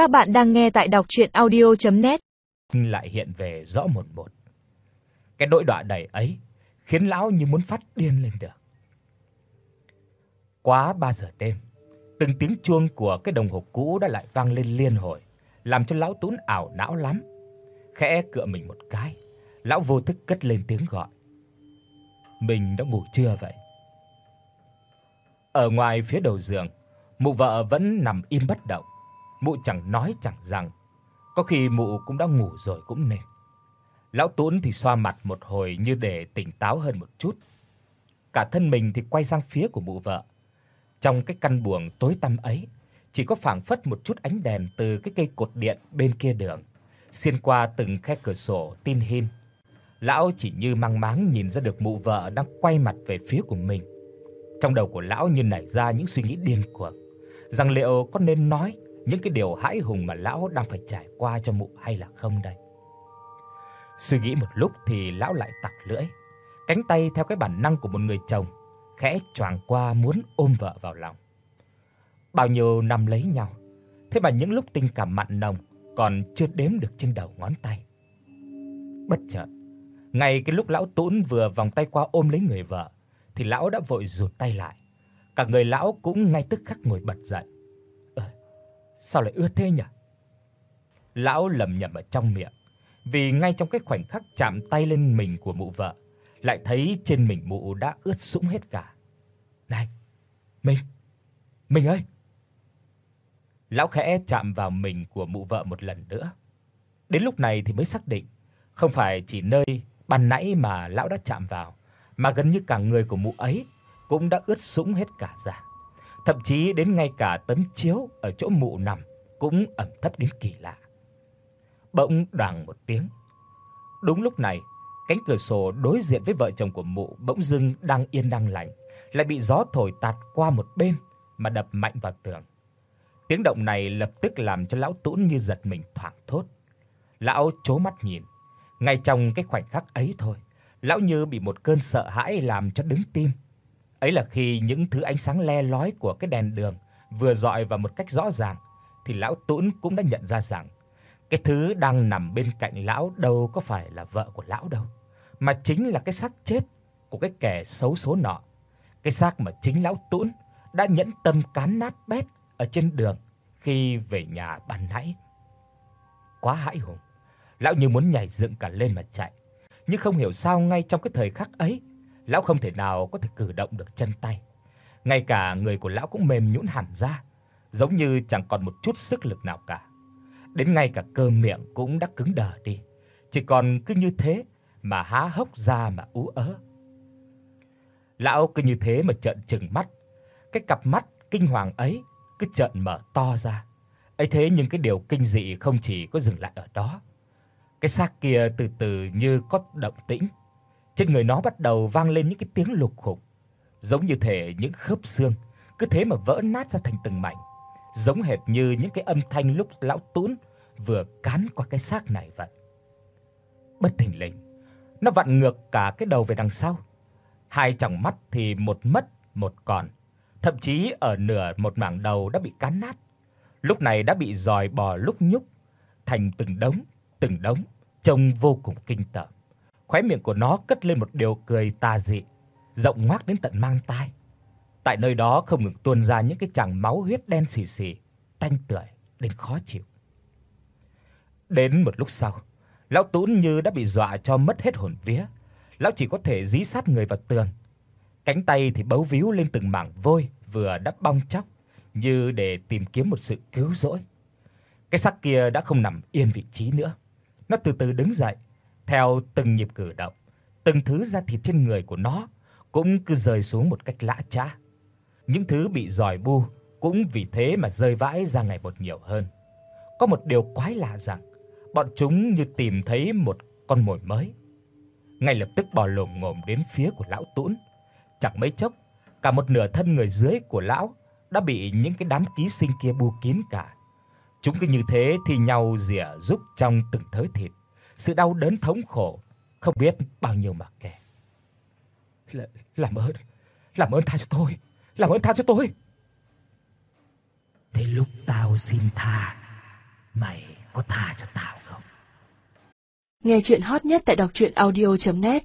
Các bạn đang nghe tại đọc audio net lại hiện về rõ một một. Cái nỗi đọa đầy ấy khiến lão như muốn phát điên lên được. Quá 3 giờ đêm, từng tiếng chuông của cái đồng hồ cũ đã lại vang lên liên hồi, làm cho lão Tún ảo não lắm. Khẽ cựa mình một cái, lão vô thức cất lên tiếng gọi. Mình đã ngủ chưa vậy? Ở ngoài phía đầu giường, mụ vợ vẫn nằm im bất động. Mụ chẳng nói chẳng rằng, có khi mụ cũng đã ngủ rồi cũng nên. Lão Tốn thì xoa mặt một hồi như để tỉnh táo hơn một chút. Cả thân mình thì quay sang phía của mụ vợ. Trong cái căn buồng tối tăm ấy, chỉ có phảng phất một chút ánh đèn từ cái cây cột điện bên kia đường, xuyên qua từng khe cửa sổ tin hin. Lão chỉ như mang máng nhìn ra được mụ vợ đang quay mặt về phía của mình. Trong đầu của lão như nảy ra những suy nghĩ điên cuồng, rằng liệu có nên nói những cái điều hãi hùng mà lão đang phải trải qua cho mụ hay là không đây. Suy nghĩ một lúc thì lão lại tặc lưỡi, cánh tay theo cái bản năng của một người chồng, khẽ choàng qua muốn ôm vợ vào lòng. Bao nhiêu năm lấy nhau, thế mà những lúc tình cảm mặn nồng còn chưa đếm được trên đầu ngón tay. Bất chợt, ngay cái lúc lão Tún vừa vòng tay qua ôm lấy người vợ, thì lão đã vội rụt tay lại. Cả người lão cũng ngay tức khắc ngồi bật dậy. Sao lại ướt thế nhỉ?" Lão lẩm nhẩm ở trong miệng, vì ngay trong cái khoảnh khắc chạm tay lên mình của mụ vợ, lại thấy trên mình mụ đã ướt sũng hết cả. "Này, mình, mình ơi." Lão khẽ chạm vào mình của mụ vợ một lần nữa. Đến lúc này thì mới xác định, không phải chỉ nơi ban nãy mà lão đã chạm vào, mà gần như cả người của mụ ấy cũng đã ướt sũng hết cả ra. Thậm chí đến ngay cả tấm chiếu ở chỗ mụ nằm cũng ẩm thấp đến kỳ lạ. Bỗng đoàng một tiếng. Đúng lúc này, cánh cửa sổ đối diện với vợ chồng của mụ bỗng dưng đang yên đang lành, lại bị gió thổi tạt qua một bên mà đập mạnh vào tường. Tiếng động này lập tức làm cho lão Tún như giật mình thoảng thốt. Lão chố mắt nhìn, ngay trong cái khoảnh khắc ấy thôi, lão như bị một cơn sợ hãi làm cho đứng tim. Ấy là khi những thứ ánh sáng le lói của cái đèn đường vừa dọi vào một cách rõ ràng thì lão Tún cũng đã nhận ra rằng cái thứ đang nằm bên cạnh lão đâu có phải là vợ của lão đâu, mà chính là cái xác chết của cái kẻ xấu số nọ. Cái xác mà chính lão Tún đã nhẫn tâm cán nát bét ở trên đường khi về nhà ban nãy. Quá hãi hùng, lão như muốn nhảy dựng cả lên mà chạy, nhưng không hiểu sao ngay trong cái thời khắc ấy, lão không thể nào có thể cử động được chân tay. Ngay cả người của lão cũng mềm nhũn hẳn ra, giống như chẳng còn một chút sức lực nào cả. Đến ngay cả cơ miệng cũng đã cứng đờ đi, chỉ còn cứ như thế mà há hốc ra mà ú ớ. Lão cứ như thế mà trợn trừng mắt, cái cặp mắt kinh hoàng ấy cứ trợn mở to ra. Ấy thế nhưng cái điều kinh dị không chỉ có dừng lại ở đó. Cái xác kia từ từ như có động tĩnh. Trên người nó bắt đầu vang lên những cái tiếng lục khục, giống như thể những khớp xương cứ thế mà vỡ nát ra thành từng mảnh, giống hệt như những cái âm thanh lúc lão Tún vừa cán qua cái xác này vậy. Bất thình lình, nó vặn ngược cả cái đầu về đằng sau. Hai tròng mắt thì một mất, một còn thậm chí ở nửa một mảng đầu đã bị cán nát. Lúc này đã bị giòi bò lúc nhúc thành từng đống, từng đống, trông vô cùng kinh tởm. Khóe miệng của nó cất lên một điều cười tà dị, rộng ngoác đến tận mang tai. Tại nơi đó không ngừng tuôn ra những cái chàng máu huyết đen sì sì, tanh tưởi đến khó chịu. Đến một lúc sau, lão Tún như đã bị dọa cho mất hết hồn vía, lão chỉ có thể dí sát người vào tường, Cánh tay thì bấu víu lên từng mảng vôi vừa đắp bong chóc như để tìm kiếm một sự cứu rỗi. Cái xác kia đã không nằm yên vị trí nữa. Nó từ từ đứng dậy, theo từng nhịp cử động, từng thứ da thịt trên người của nó cũng cứ rơi xuống một cách lã chã. Những thứ bị giòi bu cũng vì thế mà rơi vãi ra ngày một nhiều hơn. Có một điều quái lạ rằng, bọn chúng như tìm thấy một con mồi mới. Ngay lập tức bò lồm ngồm đến phía của lão Tún Chẳng mấy chốc, cả một nửa thân người dưới của lão đã bị những cái đám ký sinh kia bu kín cả. Chúng cứ như thế thì nhau rỉa rúc trong từng thớ thịt, sự đau đớn thống khổ không biết bao nhiêu mà kể. L- làm ơn, làm ơn tha cho tôi, làm ơn tha cho tôi. Thế lúc tao xin tha, Mày có tha cho tao không? Nghe chuyện hot nhất tại đọc truyện audio.net